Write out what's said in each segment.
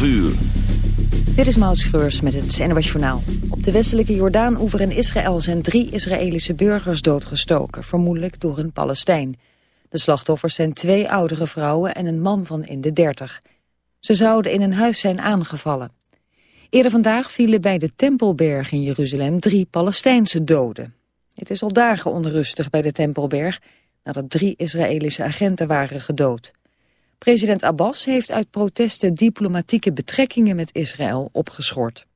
12 uur. Dit is Maud Schreurs met het NOS Journaal. Op de westelijke Jordaan-oever in Israël zijn drie Israëlische burgers doodgestoken, vermoedelijk door een Palestijn. De slachtoffers zijn twee oudere vrouwen en een man van in de dertig. Ze zouden in een huis zijn aangevallen. Eerder vandaag vielen bij de Tempelberg in Jeruzalem drie Palestijnse doden. Het is al dagen onrustig bij de Tempelberg nadat drie Israëlische agenten waren gedood. President Abbas heeft uit protesten diplomatieke betrekkingen met Israël opgeschort.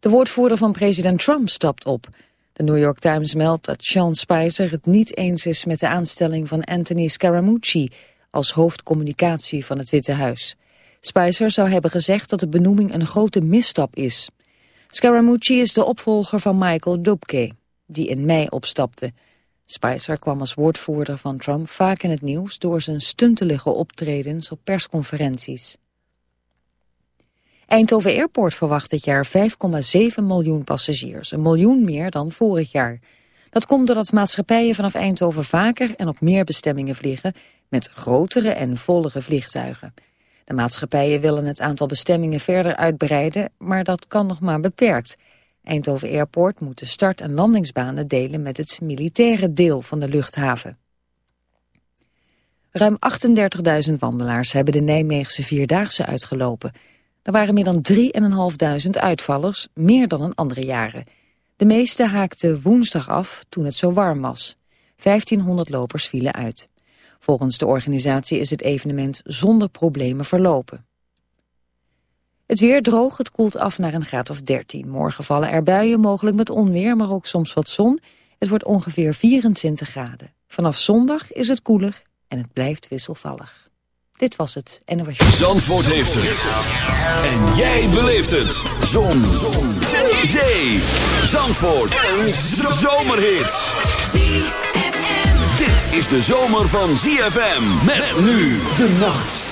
De woordvoerder van president Trump stapt op. De New York Times meldt dat Sean Spicer het niet eens is met de aanstelling van Anthony Scaramucci als hoofdcommunicatie van het Witte Huis. Spicer zou hebben gezegd dat de benoeming een grote misstap is. Scaramucci is de opvolger van Michael Dubke, die in mei opstapte. Spicer kwam als woordvoerder van Trump vaak in het nieuws door zijn stuntelige optredens op persconferenties. Eindhoven Airport verwacht dit jaar 5,7 miljoen passagiers, een miljoen meer dan vorig jaar. Dat komt doordat maatschappijen vanaf Eindhoven vaker en op meer bestemmingen vliegen met grotere en vollere vliegtuigen. De maatschappijen willen het aantal bestemmingen verder uitbreiden, maar dat kan nog maar beperkt. Eindhoven Airport moet de start- en landingsbanen delen met het militaire deel van de luchthaven. Ruim 38.000 wandelaars hebben de Nijmeegse Vierdaagse uitgelopen. Er waren meer dan 3.500 uitvallers, meer dan in andere jaren. De meeste haakten woensdag af toen het zo warm was. 1500 lopers vielen uit. Volgens de organisatie is het evenement zonder problemen verlopen. Het weer droog, het koelt af naar een graad of 13. Morgen vallen er buien, mogelijk met onweer, maar ook soms wat zon. Het wordt ongeveer 24 graden. Vanaf zondag is het koeler en het blijft wisselvallig. Dit was het en was Zandvoort heeft het. En jij beleeft het. Zon. zon. Zee. Zandvoort. Een zomerhit. Dit is de zomer van ZFM. Met nu de nacht.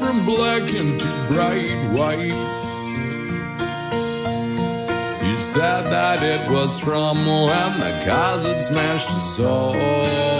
from black into bright white. He said that it was from when the cars smashed us all.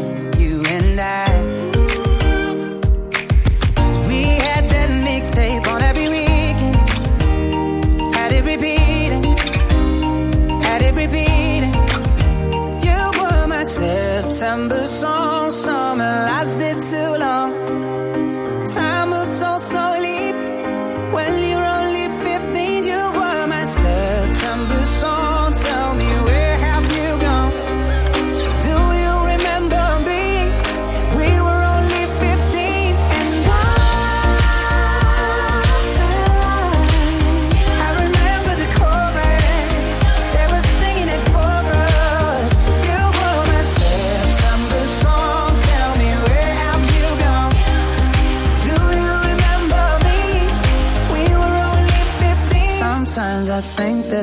September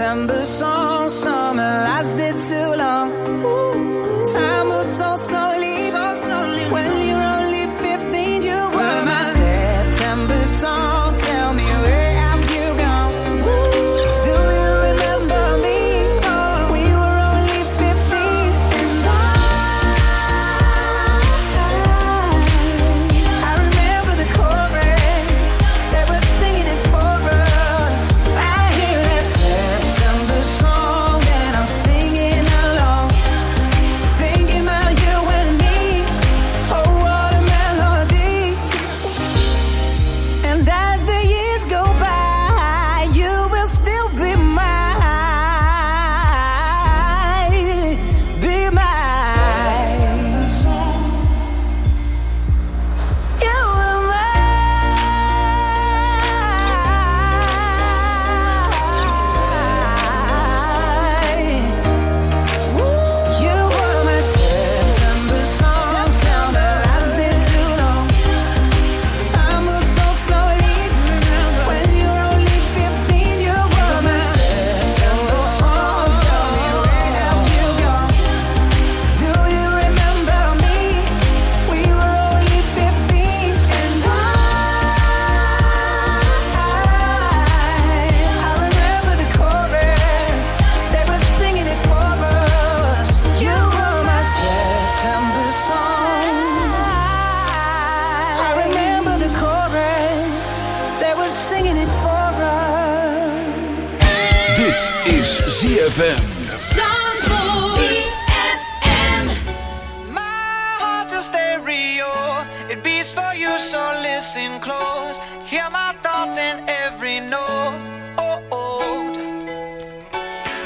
September song, stereo. It beats for you, so listen close. Hear my thoughts in every note. Oh, oh.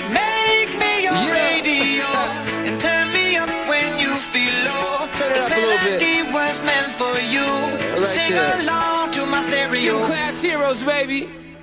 Make me your radio and turn me up when you feel low. Turn it this up a little bit. melody was meant for you. so right sing there. along to my stereo. Two class heroes, baby.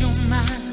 your mind.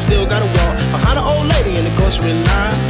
still gotta walk behind an old lady in the grocery line.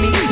me,